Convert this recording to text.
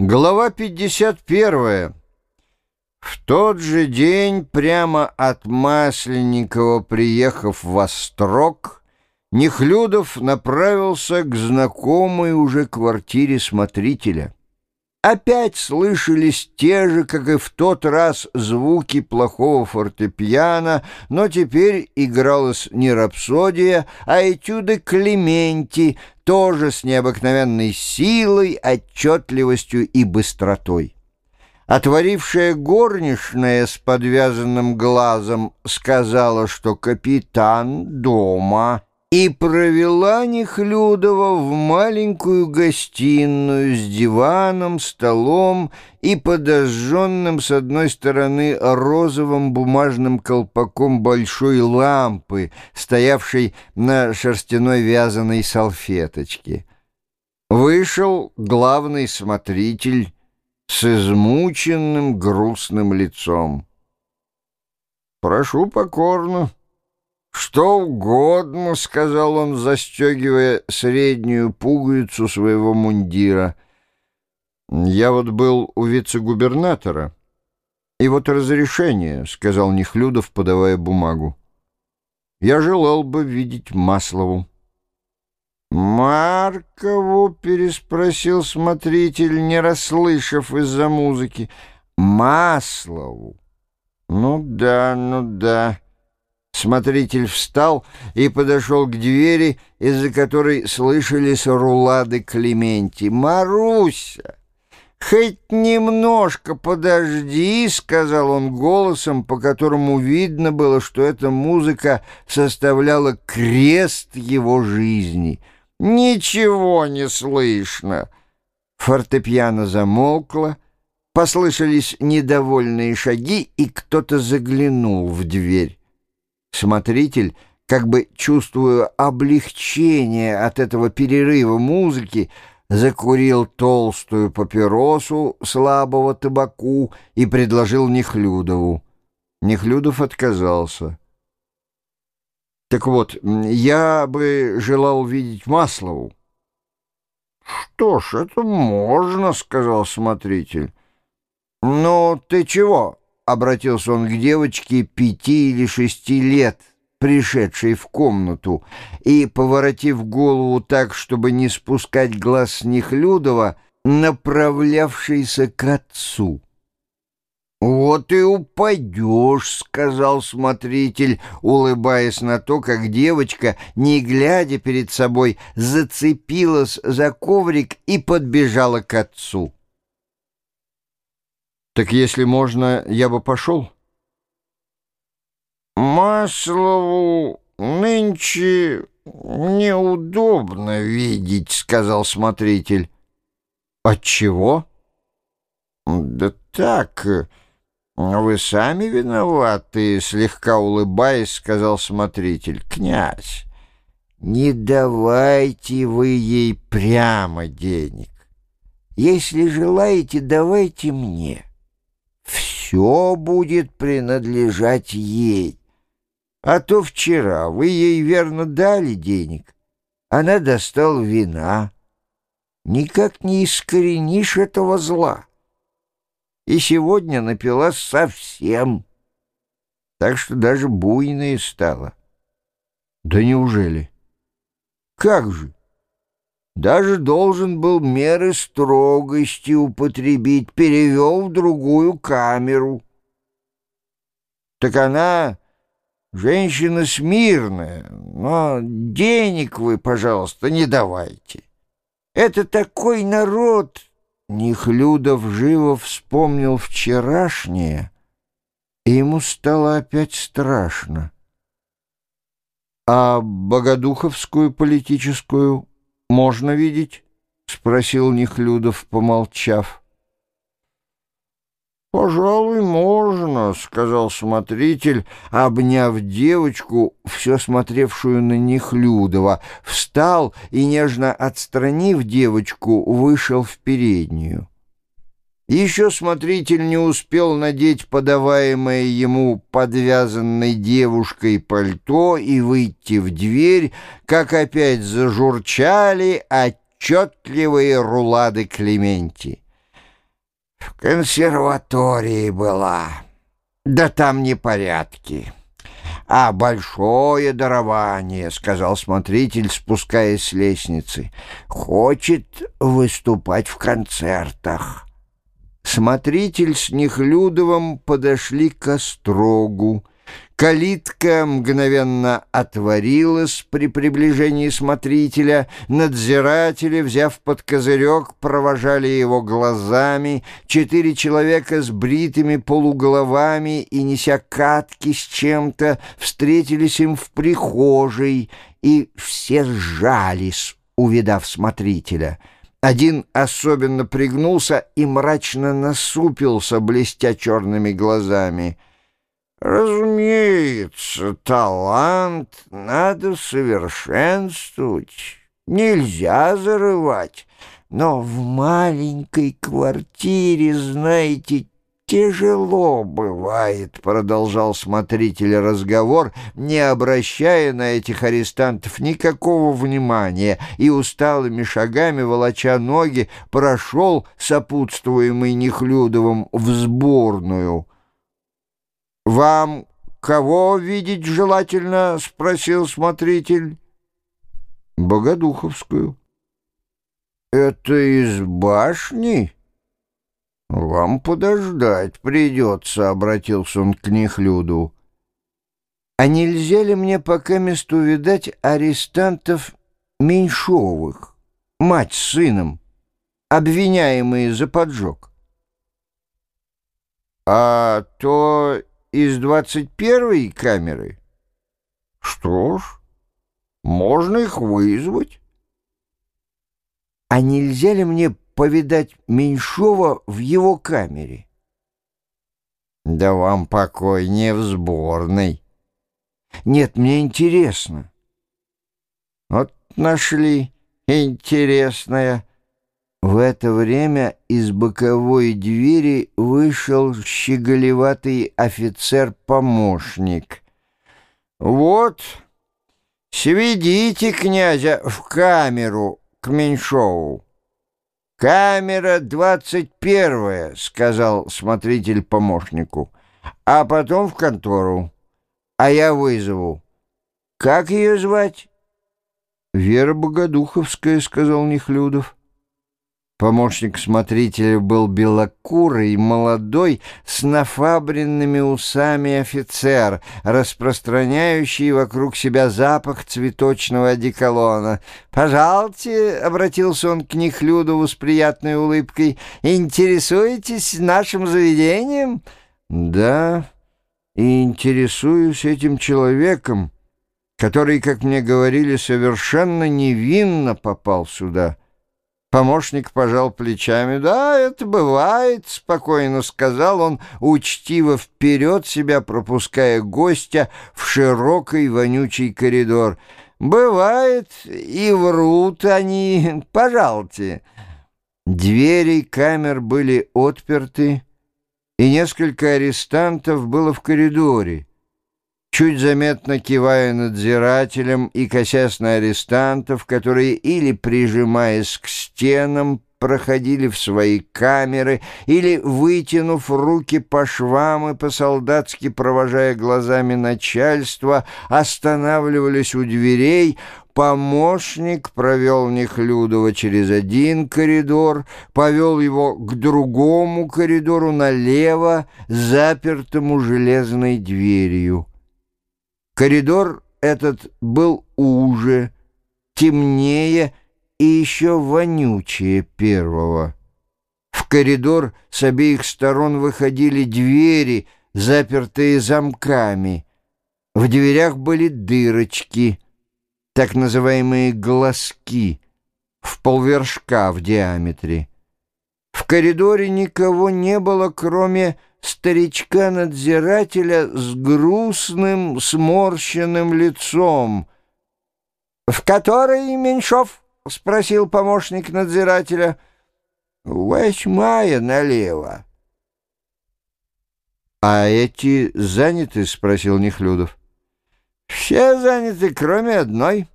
Глава 51. В тот же день, прямо от Масленникова, приехав в Острог, Нехлюдов направился к знакомой уже квартире смотрителя. Опять слышались те же, как и в тот раз, звуки плохого фортепиано, но теперь игралась не рапсодия, а этюды Клементи, тоже с необыкновенной силой, отчетливостью и быстротой. Отворившая горничная с подвязанным глазом сказала, что капитан дома — и провела Нехлюдова в маленькую гостиную с диваном, столом и подожженным с одной стороны розовым бумажным колпаком большой лампы, стоявшей на шерстяной вязаной салфеточке. Вышел главный смотритель с измученным грустным лицом. «Прошу покорно». «Что угодно», — сказал он, застегивая среднюю пуговицу своего мундира. «Я вот был у вице-губернатора, и вот разрешение», — сказал Нехлюдов, подавая бумагу. «Я желал бы видеть Маслову». «Маркову?» — переспросил смотритель, не расслышав из-за музыки. «Маслову? Ну да, ну да». Смотритель встал и подошел к двери, из-за которой слышались рулады Клементи. «Маруся, хоть немножко подожди», — сказал он голосом, по которому видно было, что эта музыка составляла крест его жизни. «Ничего не слышно». Фортепиано замолкло, послышались недовольные шаги, и кто-то заглянул в дверь. Смотритель, как бы чувствуя облегчение от этого перерыва музыки, закурил толстую папиросу слабого табаку и предложил Нехлюдову. Нехлюдов отказался. «Так вот, я бы желал видеть Маслову». «Что ж, это можно», — сказал смотритель. «Ну, ты чего?» Обратился он к девочке пяти или шести лет, пришедшей в комнату, и, поворотив голову так, чтобы не спускать глаз с них Людова, направлявшейся к отцу. «Вот и упадешь», — сказал смотритель, улыбаясь на то, как девочка, не глядя перед собой, зацепилась за коврик и подбежала к отцу. Так если можно, я бы пошел. Маслову нынче неудобно видеть, сказал смотритель. Отчего? Да так, вы сами виноваты, слегка улыбаясь, сказал смотритель. Князь, не давайте вы ей прямо денег. Если желаете, давайте мне все будет принадлежать ей. А то вчера вы ей верно дали денег. Она достала вина. Никак не искоренишь этого зла. И сегодня напилась совсем. Так что даже буйная стала. Да неужели? Как же? Даже должен был меры строгости употребить, перевел в другую камеру. Так она женщина смирная, но денег вы, пожалуйста, не давайте. Это такой народ... Нехлюдов живо вспомнил вчерашнее, и ему стало опять страшно. А Богодуховскую политическую можно видеть?» — спросил Нехлюдов, помолчав. «Пожалуй, можно», — сказал смотритель, обняв девочку, все смотревшую на Нехлюдова, встал и, нежно отстранив девочку, вышел в переднюю. Еще смотритель не успел надеть подаваемое ему подвязанной девушкой пальто и выйти в дверь, как опять зажурчали отчетливые рулады Клементи. в консерватории была. Да там непорядки. «А большое дарование», — сказал смотритель, спускаясь с лестницы, — «хочет выступать в концертах». Смотритель с Нехлюдовым подошли к острогу. Калитка мгновенно отворилась при приближении смотрителя. Надзиратели, взяв под козырек, провожали его глазами. Четыре человека с бритыми полуголовами и неся катки с чем-то встретились им в прихожей, и все сжались, увидав смотрителя. Один особенно пригнулся и мрачно насупился, блестя черными глазами — Разумеется, талант надо совершенствовать, нельзя зарывать. Но в маленькой квартире, знаете, тяжело бывает, продолжал смотритель разговор, не обращая на этих арестантов никакого внимания и усталыми шагами, волоча ноги, прошел, сопутствуемый Нехлюдовым, в сборную. «Вам кого видеть желательно?» — спросил смотритель. «Богодуховскую». «Это из башни?» «Вам подождать придется», — обратился он к Нехлюду. «А нельзя ли мне пока месту видать арестантов Меньшовых, мать с сыном, обвиняемые за поджог?» «А то из двадцать первой камеры? Что ж, можно их вызвать. А нельзя ли мне повидать Меньшова в его камере? Да вам покой не в сборной. Нет, мне интересно. Вот нашли интересное. В это время из боковой двери вышел щеголеватый офицер-помощник. «Вот, сведите князя в камеру к Меньшову». «Камера двадцать первая», — сказал смотритель помощнику, «а потом в контору, а я вызову. Как ее звать?» «Вера Богодуховская», — сказал Нехлюдов. Помощник смотрителя был белокурый, молодой, с нафабренными усами офицер, распространяющий вокруг себя запах цветочного одеколона. «Пожалуйте», — обратился он к Нехлюдову с приятной улыбкой, — «интересуетесь нашим заведением?» «Да, и интересуюсь этим человеком, который, как мне говорили, совершенно невинно попал сюда». Помощник пожал плечами. «Да, это бывает», — спокойно сказал он, учтиво вперед себя пропуская гостя в широкий вонючий коридор. «Бывает, и врут они. Пожалуйте». Двери камер были отперты, и несколько арестантов было в коридоре чуть заметно кивая надзирателям и косясь на арестантов, которые или, прижимаясь к стенам, проходили в свои камеры, или, вытянув руки по швам и по-солдатски провожая глазами начальство, останавливались у дверей, помощник провел Нехлюдова через один коридор, повел его к другому коридору налево, запертому железной дверью. Коридор этот был уже, темнее и еще вонючее первого. В коридор с обеих сторон выходили двери, запертые замками. В дверях были дырочки, так называемые глазки, в полвершка в диаметре. В коридоре никого не было, кроме старичка-надзирателя с грустным, сморщенным лицом. «В которой Меньшов?» — спросил помощник надзирателя. «Восьмая налево». «А эти заняты?» — спросил Нехлюдов. «Все заняты, кроме одной».